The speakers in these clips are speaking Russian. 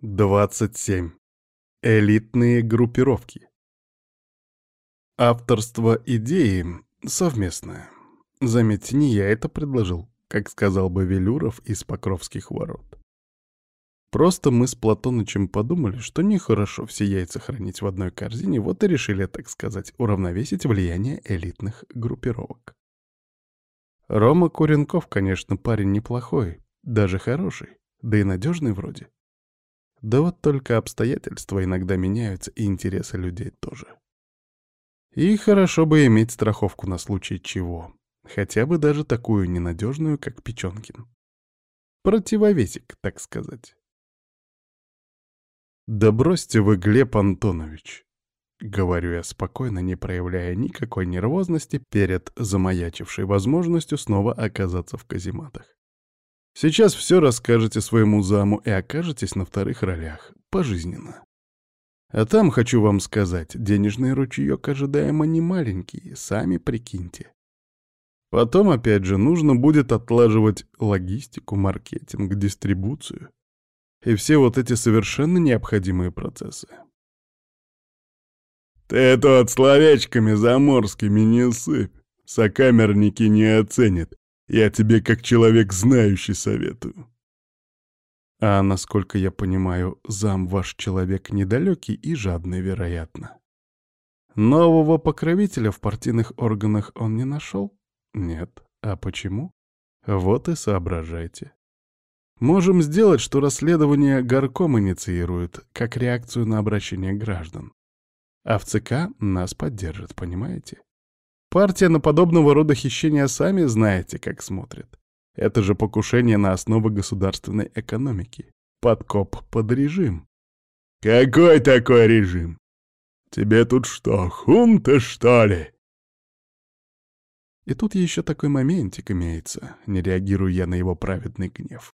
27. Элитные группировки. Авторство идеи совместное. Заметьте, не я это предложил, как сказал бы Велюров из Покровских ворот. Просто мы с Платонычем подумали, что нехорошо все яйца хранить в одной корзине, вот и решили, так сказать, уравновесить влияние элитных группировок. Рома Куренков, конечно, парень неплохой, даже хороший, да и надежный вроде. Да вот только обстоятельства иногда меняются, и интересы людей тоже. И хорошо бы иметь страховку на случай чего. Хотя бы даже такую ненадежную, как Печенкин. Противовесик, так сказать. «Да бросьте вы, Глеб Антонович!» Говорю я спокойно, не проявляя никакой нервозности перед замаячившей возможностью снова оказаться в казематах. Сейчас все расскажете своему заму и окажетесь на вторых ролях, пожизненно. А там, хочу вам сказать, денежный ручеек ожидаемо не маленький, сами прикиньте. Потом, опять же, нужно будет отлаживать логистику, маркетинг, дистрибуцию и все вот эти совершенно необходимые процессы. «Ты тут словечками заморскими не сыпь, сокамерники не оценят, я тебе как человек знающий советую. А насколько я понимаю, зам ваш человек недалекий и жадный, вероятно. Нового покровителя в партийных органах он не нашел? Нет. А почему? Вот и соображайте. Можем сделать, что расследование горком инициирует, как реакцию на обращение граждан. А в ЦК нас поддержит, понимаете? Партия на подобного рода хищения сами знаете, как смотрит. Это же покушение на основы государственной экономики. Подкоп под режим. Какой такой режим? Тебе тут что, хунта, что ли? И тут еще такой моментик имеется, не реагирую я на его праведный гнев.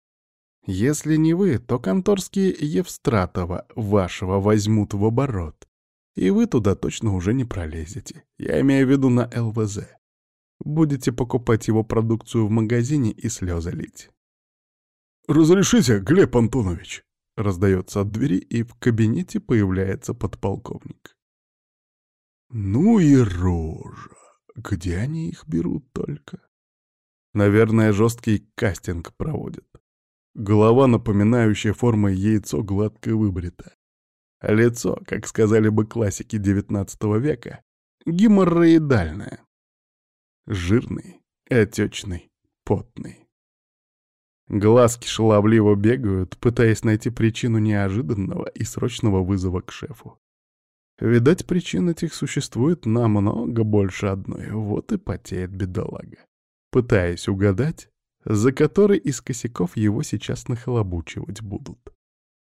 Если не вы, то конторские Евстратова вашего возьмут в оборот. И вы туда точно уже не пролезете. Я имею в виду на ЛВЗ. Будете покупать его продукцию в магазине и слезы лить. «Разрешите, Глеб Антонович?» Раздается от двери, и в кабинете появляется подполковник. «Ну и рожа! Где они их берут только?» Наверное, жесткий кастинг проводят. Голова, напоминающая формой яйцо, гладко выбрита. Лицо, как сказали бы классики XIX века, геморроидальное. Жирный, отечный, потный. Глазки шаловливо бегают, пытаясь найти причину неожиданного и срочного вызова к шефу. Видать, причин этих существует намного больше одной, вот и потеет бедолага. Пытаясь угадать, за который из косяков его сейчас нахлобучивать будут.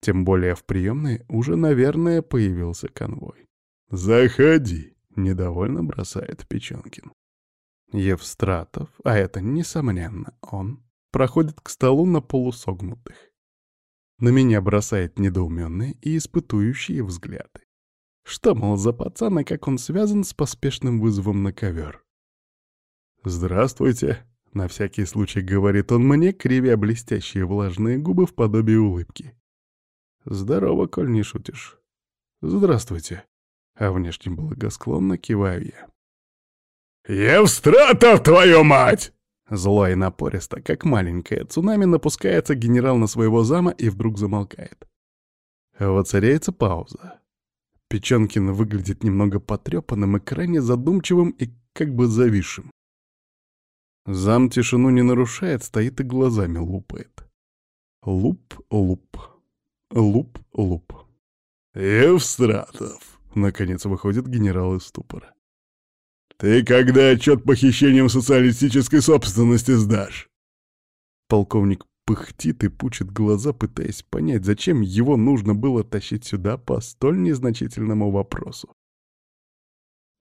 Тем более в приемной уже, наверное, появился конвой. «Заходи!» — недовольно бросает Печенкин. Евстратов, а это, несомненно, он, проходит к столу на полусогнутых. На меня бросает недоуменные и испытующие взгляды. Что, мол, за пацан, и как он связан с поспешным вызовом на ковер? «Здравствуйте!» — на всякий случай говорит он мне, кривя блестящие влажные губы в подобии улыбки. «Здорово, коль не шутишь». «Здравствуйте». А внешне благосклонно киваю я. «Евстратов, твою мать!» Зло и напористо, как маленькое цунами, напускается генерал на своего зама и вдруг замолкает. Воцаряется пауза. Печенкин выглядит немного потрепанным и крайне задумчивым и как бы зависшим. Зам тишину не нарушает, стоит и глазами лупает. Луп-луп. Луп-луп. «Евстратов!» — наконец выходит генерал из ступора. «Ты когда отчет по хищениям социалистической собственности сдашь?» Полковник пыхтит и пучит глаза, пытаясь понять, зачем его нужно было тащить сюда по столь незначительному вопросу.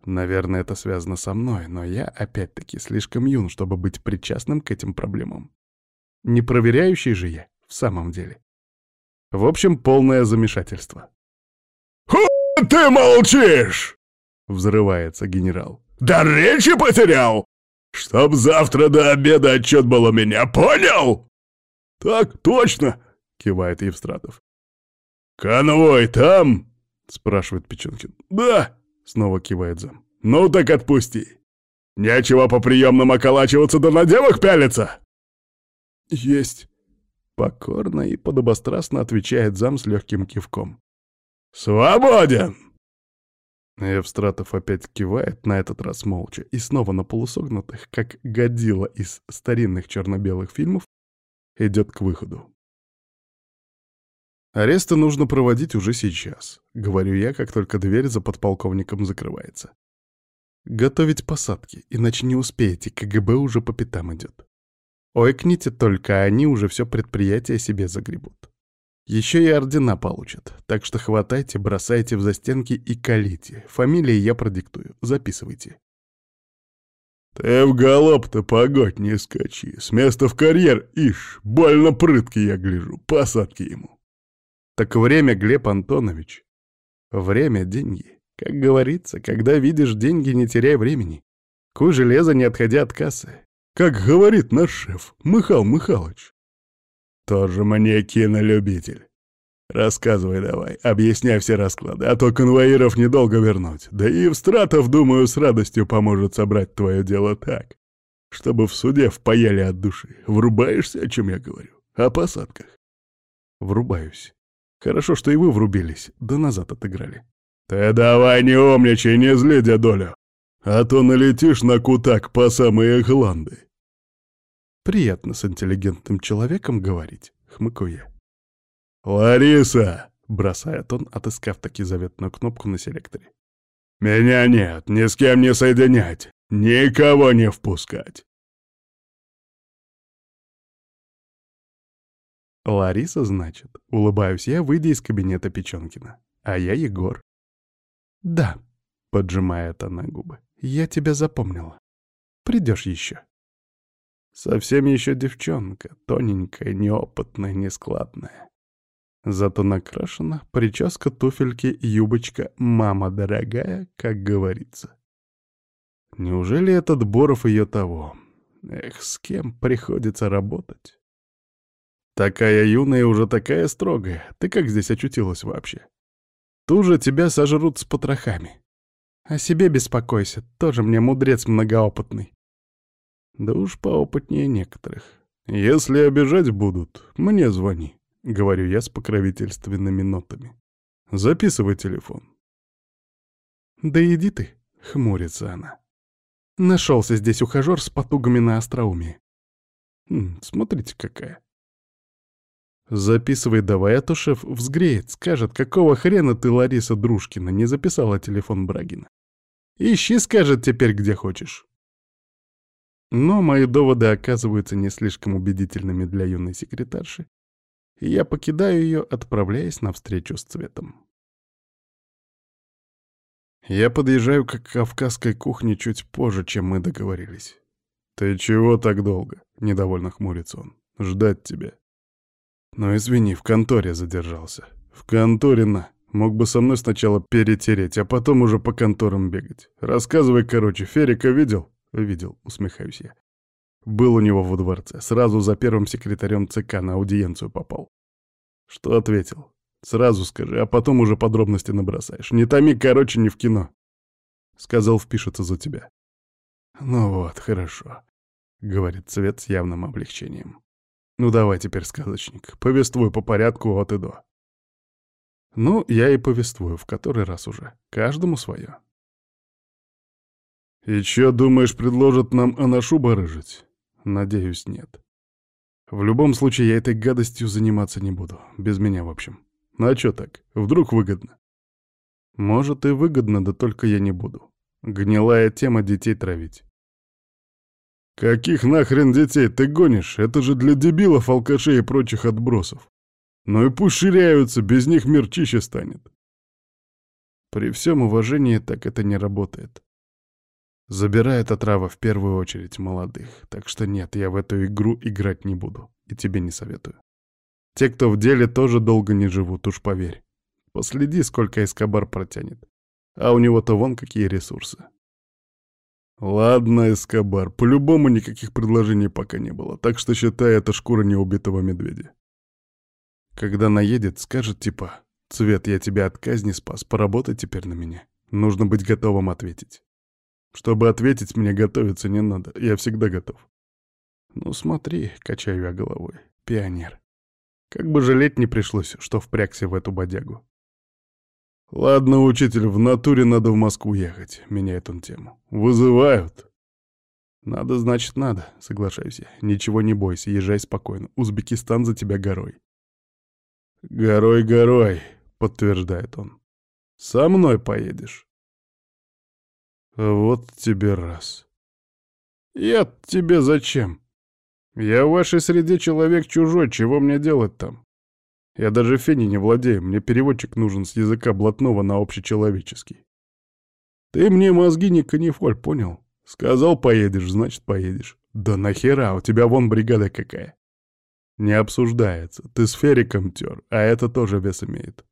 Наверное, это связано со мной, но я, опять-таки, слишком юн, чтобы быть причастным к этим проблемам. Не проверяющий же я, в самом деле. В общем, полное замешательство. «Ху ты молчишь!» — взрывается генерал. «Да речи потерял! Чтоб завтра до обеда отчет был у меня, понял?» «Так точно!» — кивает Евстратов. «Конвой там?» — спрашивает Печенкин. «Да!» — снова кивает зам. «Ну так отпусти! Нечего по приемным околачиваться да на девок пялиться!» «Есть!» — покорно и подобострастно отвечает зам с легким кивком. «Свободен!» Евстратов опять кивает, на этот раз молча, и снова на полусогнутых, как годила из старинных черно-белых фильмов, идет к выходу. Аресты нужно проводить уже сейчас, говорю я, как только дверь за подполковником закрывается. Готовить посадки, иначе не успеете, КГБ уже по пятам идет. Ойкните только, они уже все предприятие себе загребут. Еще и ордена получат, так что хватайте, бросайте в застенки и калите. Фамилии я продиктую, записывайте. «Ты в галоп-то погодь не скачи, с места в карьер, ишь, больно прытки я гляжу, посадки ему». Так время, Глеб Антонович. Время — деньги. Как говорится, когда видишь деньги, не теряй времени. Куй железо, не отходя от кассы. Как говорит наш шеф, Михал Михалыч. Тоже мне кинолюбитель. Рассказывай давай, объясняй все расклады, а то конвоиров недолго вернуть. Да и Евстратов, думаю, с радостью поможет собрать твое дело так, чтобы в суде впаяли от души. Врубаешься, о чем я говорю? О посадках? Врубаюсь. Хорошо, что и вы врубились, да назад отыграли. Ты давай не умничай, не зли дедолю, а то налетишь на кутак по самые гланды. Приятно с интеллигентным человеком говорить, хмыкаю я. «Лариса!» — бросает он, отыскав таки заветную кнопку на селекторе. «Меня нет, ни с кем не соединять, никого не впускать. Лариса, значит, улыбаюсь я, выйдя из кабинета Печенкина. А я Егор. Да, поджимает она губы. Я тебя запомнила. Придешь еще. Совсем еще девчонка, тоненькая, неопытная, нескладная. Зато накрашена, прическа, туфельки, юбочка, мама дорогая, как говорится. Неужели этот Боров ее того? Эх, с кем приходится работать? Такая юная уже такая строгая. Ты как здесь очутилась вообще? Туже тебя сожрут с потрохами. О себе беспокойся, тоже мне мудрец многоопытный. Да уж поопытнее некоторых. Если обижать будут, мне звони, — говорю я с покровительственными нотами. Записывай телефон. Да иди ты, — хмурится она. Нашелся здесь ухажер с потугами на остроумие. Хм, смотрите какая. «Записывай давай, а то шеф взгреет, скажет, какого хрена ты, Лариса Дружкина, не записала телефон Брагина. Ищи, скажет теперь, где хочешь». Но мои доводы оказываются не слишком убедительными для юной секретарши, и я покидаю ее, отправляясь на встречу с цветом. Я подъезжаю к кавказской кухне чуть позже, чем мы договорились. «Ты чего так долго?» — недовольно хмурится он. «Ждать тебя». Но извини, в конторе задержался. В конторе на. Мог бы со мной сначала перетереть, а потом уже по конторам бегать. Рассказывай, короче, Ферика видел? Видел, усмехаюсь я. Был у него во дворце. Сразу за первым секретарем ЦК на аудиенцию попал. Что ответил? Сразу скажи, а потом уже подробности набросаешь. Не томи, короче, не в кино. Сказал, впишется за тебя. Ну вот, хорошо, — говорит Цвет с явным облегчением. Ну давай теперь, сказочник, повествуй по порядку от и до. Ну, я и повествую, в который раз уже. Каждому свое. И чё, думаешь, предложат нам анашу барыжить? Надеюсь, нет. В любом случае, я этой гадостью заниматься не буду. Без меня, в общем. Ну а чё так? Вдруг выгодно? Может, и выгодно, да только я не буду. Гнилая тема детей травить. «Каких нахрен детей ты гонишь? Это же для дебилов, алкашей и прочих отбросов. Ну и пусть без них мир чище станет». При всем уважении так это не работает. Забирает отрава в первую очередь молодых, так что нет, я в эту игру играть не буду, и тебе не советую. Те, кто в деле, тоже долго не живут, уж поверь. Последи, сколько Эскобар протянет. А у него-то вон какие ресурсы. «Ладно, Эскобар, по-любому никаких предложений пока не было, так что считай это шкура неубитого медведя. Когда наедет, скажет типа Цвет, я тебя от казни спас, поработай теперь на меня. Нужно быть готовым ответить. Чтобы ответить, мне готовиться не надо, я всегда готов. Ну смотри, качаю я головой, пионер. Как бы жалеть не пришлось, что впрягся в эту бодягу. Ладно, учитель, в натуре надо в Москву ехать, меняет он тему. Вызывают. Надо, значит, надо, соглашаюсь я. Ничего не бойся, езжай спокойно. Узбекистан за тебя горой. Горой, горой, подтверждает он. Со мной поедешь. Вот тебе раз. Я тебе зачем? Я в вашей среде человек чужой, чего мне делать там? Я даже фени не владею, мне переводчик нужен с языка блатного на общечеловеческий. Ты мне мозги не канифоль, понял? Сказал, поедешь, значит, поедешь. Да нахера, у тебя вон бригада какая. Не обсуждается, ты с Фериком тер, а это тоже вес имеет.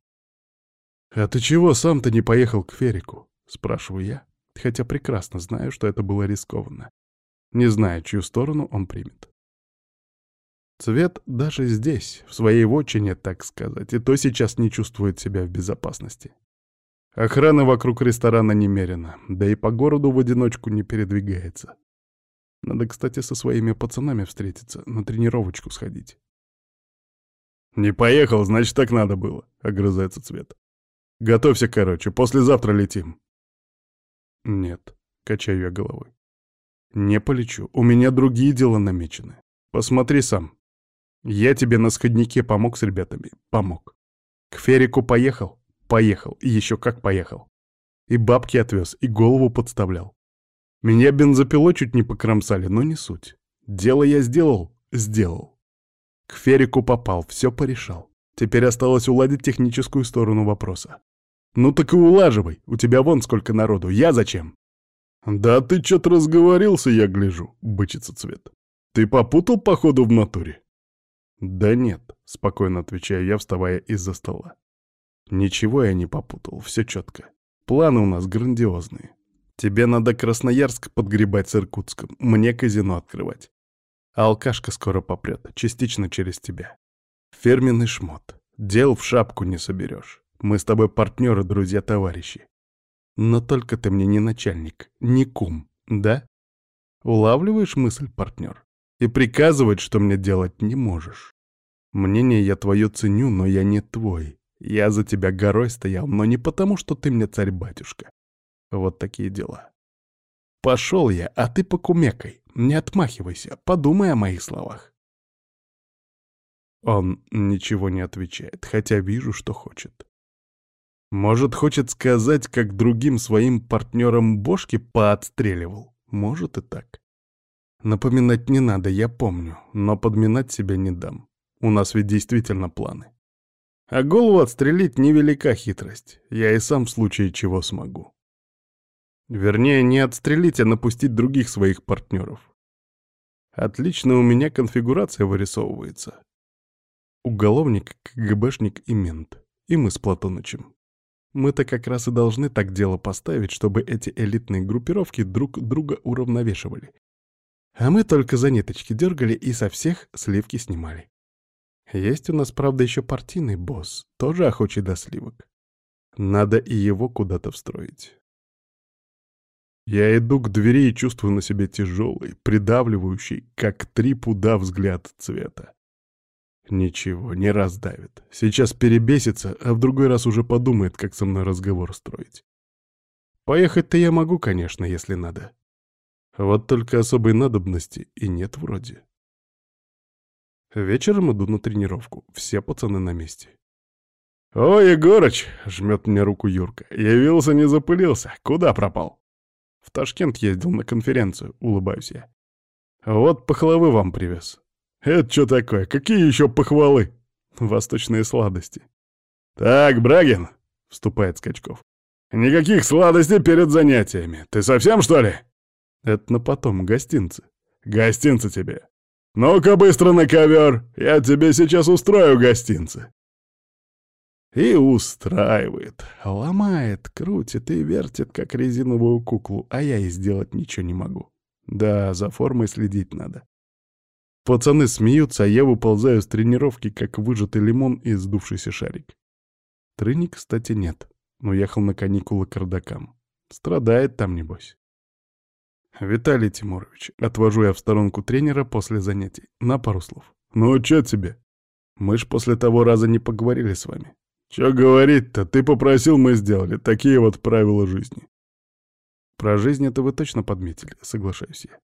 А ты чего сам-то не поехал к Ферику? Спрашиваю я, хотя прекрасно знаю, что это было рискованно. Не знаю, чью сторону он примет. Цвет даже здесь, в своей вотчине, так сказать, и то сейчас не чувствует себя в безопасности. Охрана вокруг ресторана немерена, да и по городу в одиночку не передвигается. Надо, кстати, со своими пацанами встретиться, на тренировочку сходить. «Не поехал, значит, так надо было», — огрызается Цвет. «Готовься, короче, послезавтра летим». «Нет», — качаю я головой. «Не полечу, у меня другие дела намечены. Посмотри сам, я тебе на сходнике помог с ребятами? Помог. К Ферику поехал? Поехал. И еще как поехал. И бабки отвез, и голову подставлял. Меня бензопилой чуть не покромсали, но не суть. Дело я сделал? Сделал. К Ферику попал, все порешал. Теперь осталось уладить техническую сторону вопроса. Ну так и улаживай, у тебя вон сколько народу, я зачем? Да ты чё-то разговорился, я гляжу, бычится цвет. Ты попутал походу в натуре? «Да нет», — спокойно отвечаю я, вставая из-за стола. «Ничего я не попутал, все четко. Планы у нас грандиозные. Тебе надо Красноярск подгребать с Иркутском, мне казино открывать. А алкашка скоро попрет, частично через тебя. Фирменный шмот. Дел в шапку не соберешь. Мы с тобой партнеры, друзья, товарищи. Но только ты мне не начальник, не кум, да? Улавливаешь мысль, партнер? И приказывать, что мне делать, не можешь. Мнение я твое ценю, но я не твой. Я за тебя горой стоял, но не потому, что ты мне царь-батюшка. Вот такие дела. Пошел я, а ты покумекай. Не отмахивайся, подумай о моих словах. Он ничего не отвечает, хотя вижу, что хочет. Может, хочет сказать, как другим своим партнерам бошки поотстреливал? Может и так. Напоминать не надо, я помню, но подминать себя не дам. У нас ведь действительно планы. А голову отстрелить невелика хитрость. Я и сам в случае чего смогу. Вернее, не отстрелить, а напустить других своих партнеров. Отлично у меня конфигурация вырисовывается. Уголовник, КГБшник и мент. И мы с Платонычем. Мы-то как раз и должны так дело поставить, чтобы эти элитные группировки друг друга уравновешивали, а мы только за ниточки дергали и со всех сливки снимали. Есть у нас, правда, еще партийный босс, тоже охочий до сливок. Надо и его куда-то встроить. Я иду к двери и чувствую на себе тяжелый, придавливающий, как три пуда взгляд цвета. Ничего, не раздавит. Сейчас перебесится, а в другой раз уже подумает, как со мной разговор строить. Поехать-то я могу, конечно, если надо. Вот только особой надобности и нет вроде. Вечером иду на тренировку. Все пацаны на месте. «Ой, Егорыч!» — жмет мне руку Юрка. «Явился, не запылился. Куда пропал?» «В Ташкент ездил на конференцию», — улыбаюсь я. «Вот похвалы вам привез». «Это что такое? Какие еще похвалы?» «Восточные сладости». «Так, Брагин!» — вступает Скачков. «Никаких сладостей перед занятиями. Ты совсем, что ли?» Это на потом, гостинцы. Гостинцы тебе. Ну-ка быстро на ковер, я тебе сейчас устрою гостинцы. И устраивает, ломает, крутит и вертит, как резиновую куклу, а я и сделать ничего не могу. Да, за формой следить надо. Пацаны смеются, а я выползаю с тренировки, как выжатый лимон и сдувшийся шарик. Трыни, кстати, нет. Уехал на каникулы к родакам. Страдает там, небось. «Виталий Тимурович, отвожу я в сторонку тренера после занятий. На пару слов. Ну, чё тебе? Мы ж после того раза не поговорили с вами. Чё говорить-то? Ты попросил, мы сделали. Такие вот правила жизни». «Про жизнь это вы точно подметили, соглашаюсь я.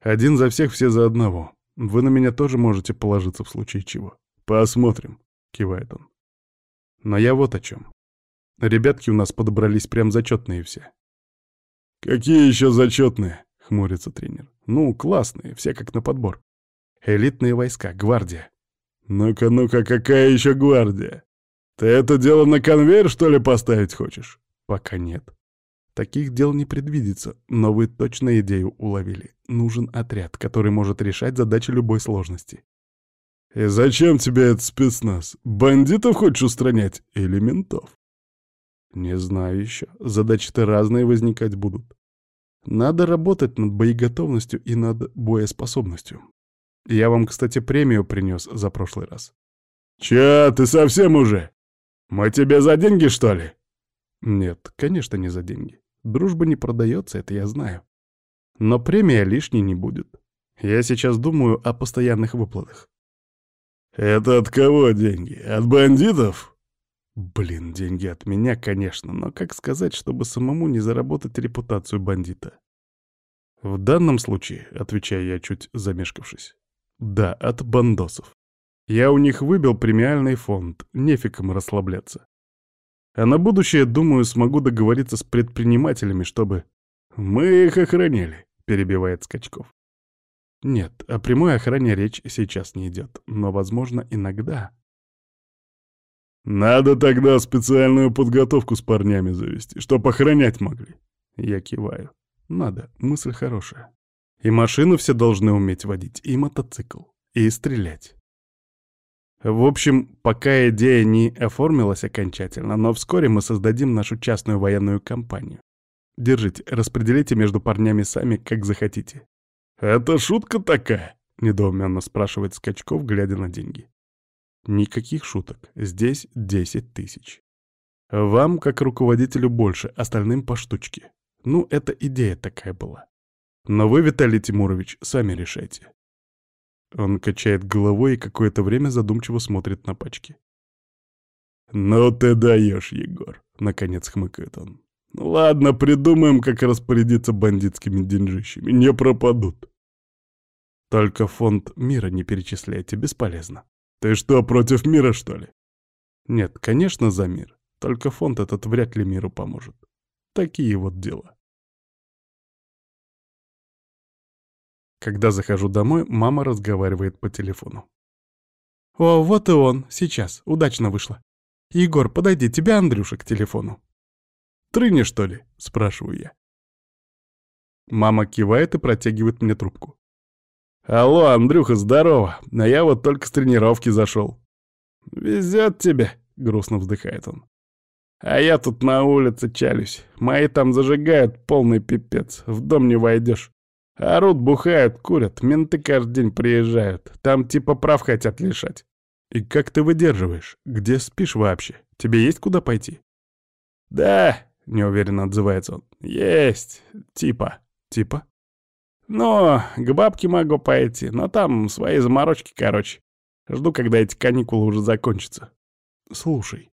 Один за всех, все за одного. Вы на меня тоже можете положиться в случае чего. Посмотрим», — кивает он. «Но я вот о чем. Ребятки у нас подобрались прям зачетные все». «Какие еще зачетные?» — хмурится тренер. «Ну, классные, все как на подбор. Элитные войска, гвардия». «Ну-ка, ну-ка, какая еще гвардия? Ты это дело на конвейер, что ли, поставить хочешь?» «Пока нет. Таких дел не предвидится, но вы точно идею уловили. Нужен отряд, который может решать задачи любой сложности». «И зачем тебе этот спецназ? Бандитов хочешь устранять или ментов?» «Не знаю еще. Задачи-то разные возникать будут. Надо работать над боеготовностью и над боеспособностью. Я вам, кстати, премию принес за прошлый раз. Чё, ты совсем уже? Мы тебе за деньги, что ли? Нет, конечно, не за деньги. Дружба не продается, это я знаю. Но премия лишней не будет. Я сейчас думаю о постоянных выплатах. Это от кого деньги? От бандитов? Блин, деньги от меня, конечно, но как сказать, чтобы самому не заработать репутацию бандита? В данном случае, отвечаю я, чуть замешкавшись, да, от бандосов. Я у них выбил премиальный фонд, нефиг им расслабляться. А на будущее, думаю, смогу договориться с предпринимателями, чтобы... Мы их охраняли, перебивает Скачков. Нет, о прямой охране речь сейчас не идет, но, возможно, иногда «Надо тогда специальную подготовку с парнями завести, чтоб охранять могли». Я киваю. «Надо, мысль хорошая. И машину все должны уметь водить, и мотоцикл, и стрелять». В общем, пока идея не оформилась окончательно, но вскоре мы создадим нашу частную военную компанию. Держите, распределите между парнями сами, как захотите. «Это шутка такая?» — недоуменно спрашивает Скачков, глядя на деньги. Никаких шуток. Здесь 10 тысяч. Вам, как руководителю, больше, остальным по штучке. Ну, это идея такая была. Но вы, Виталий Тимурович, сами решайте. Он качает головой и какое-то время задумчиво смотрит на пачки. «Ну ты даешь, Егор!» — наконец хмыкает он. «Ладно, придумаем, как распорядиться бандитскими деньжищами. Не пропадут». «Только фонд мира не перечисляйте, бесполезно. Ты что, против мира, что ли? Нет, конечно, за мир. Только фонд этот вряд ли миру поможет. Такие вот дела. Когда захожу домой, мама разговаривает по телефону. «О, вот и он, сейчас, удачно вышло. Егор, подойди, тебя Андрюша к телефону». «Трыни, что ли?» — спрашиваю я. Мама кивает и протягивает мне трубку. «Алло, Андрюха, здорово! А я вот только с тренировки зашел». «Везет тебе», — грустно вздыхает он. «А я тут на улице чалюсь. Мои там зажигают полный пипец. В дом не войдешь. Орут, бухают, курят. Менты каждый день приезжают. Там типа прав хотят лишать. И как ты выдерживаешь? Где спишь вообще? Тебе есть куда пойти?» «Да», — неуверенно отзывается он. «Есть. Типа». «Типа?» Ну, к бабке могу пойти, но там свои заморочки, короче. Жду, когда эти каникулы уже закончатся. Слушай,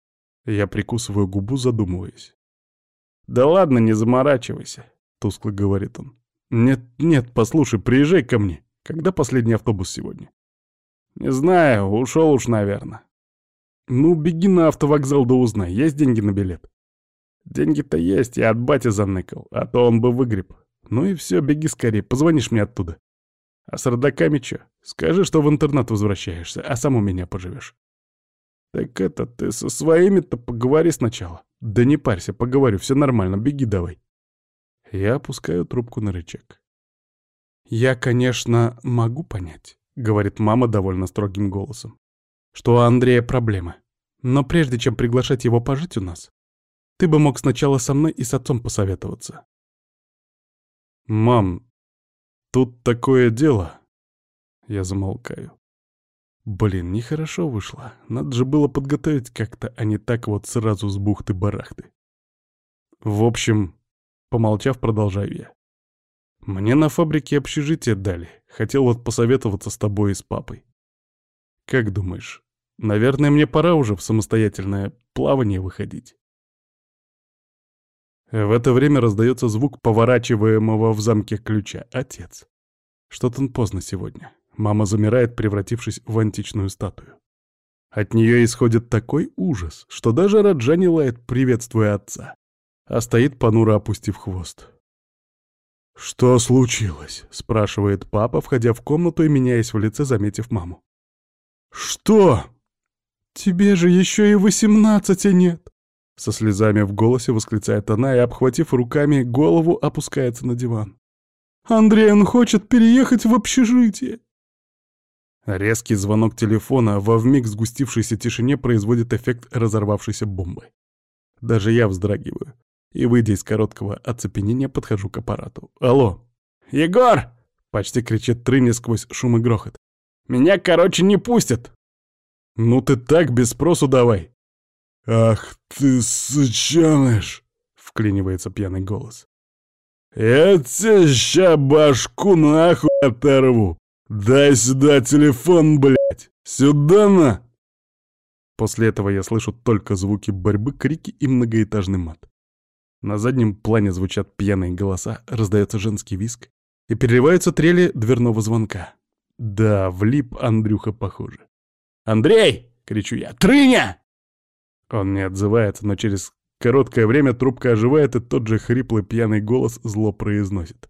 я прикусываю губу, задумываясь. Да ладно, не заморачивайся, тускло говорит он. Нет, нет, послушай, приезжай ко мне. Когда последний автобус сегодня? Не знаю, ушел уж, наверное. Ну, беги на автовокзал да узнай, есть деньги на билет? Деньги-то есть, я от бати заныкал, а то он бы выгреб. Ну и все, беги скорее, позвонишь мне оттуда. А с родаками чё? Скажи, что в интернат возвращаешься, а сам у меня поживешь. Так это, ты со своими-то поговори сначала. Да не парься, поговорю, все нормально, беги давай. Я опускаю трубку на рычаг. Я, конечно, могу понять, говорит мама довольно строгим голосом, что у Андрея проблемы. Но прежде чем приглашать его пожить у нас, ты бы мог сначала со мной и с отцом посоветоваться. «Мам, тут такое дело...» Я замолкаю. Блин, нехорошо вышло. Надо же было подготовить как-то, а не так вот сразу с бухты-барахты. В общем, помолчав, продолжаю я. Мне на фабрике общежитие дали. Хотел вот посоветоваться с тобой и с папой. Как думаешь, наверное, мне пора уже в самостоятельное плавание выходить? В это время раздается звук поворачиваемого в замке ключа. Отец. Что-то он поздно сегодня. Мама замирает, превратившись в античную статую. От нее исходит такой ужас, что даже Раджа не лает, приветствуя отца, а стоит понуро опустив хвост. «Что случилось?» — спрашивает папа, входя в комнату и меняясь в лице, заметив маму. «Что?» «Тебе же еще и восемнадцати нет!» Со слезами в голосе восклицает она и, обхватив руками голову, опускается на диван. «Андрей, он хочет переехать в общежитие!» Резкий звонок телефона во вмиг сгустившейся тишине производит эффект разорвавшейся бомбы. Даже я вздрагиваю и, выйдя из короткого оцепенения, подхожу к аппарату. «Алло!» «Егор!» — почти кричит Трыни сквозь шум и грохот. «Меня, короче, не пустят!» «Ну ты так без спросу давай!» «Ах ты, сучаныш!» — вклинивается пьяный голос. «Я тебе ща башку нахуй оторву! «Дай сюда телефон, блядь! Сюда на!» После этого я слышу только звуки борьбы, крики и многоэтажный мат. На заднем плане звучат пьяные голоса, раздается женский виск и переливаются трели дверного звонка. Да, влип Андрюха, похоже. «Андрей!» — кричу я. «Трыня!» Он не отзывается, но через короткое время трубка оживает, и тот же хриплый пьяный голос зло произносит.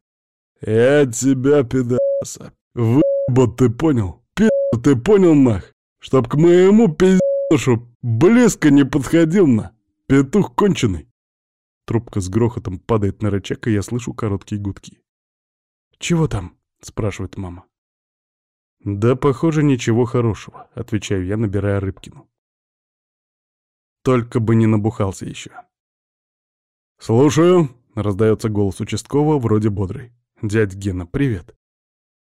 «Я тебя, пидаса, вы Бот, ты понял? Пи***, ты понял, нах? Чтоб к моему пиздешу близко не подходил, на. Петух конченый. Трубка с грохотом падает на рычаг, и я слышу короткие гудки. «Чего там?» — спрашивает мама. «Да, похоже, ничего хорошего», — отвечаю я, набирая Рыбкину. Только бы не набухался еще. «Слушаю», — раздается голос участкового, вроде бодрый. «Дядь Гена, привет».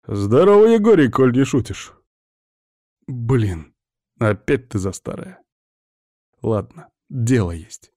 «Здорово, Егорий, коль не шутишь». «Блин, опять ты за старое». «Ладно, дело есть».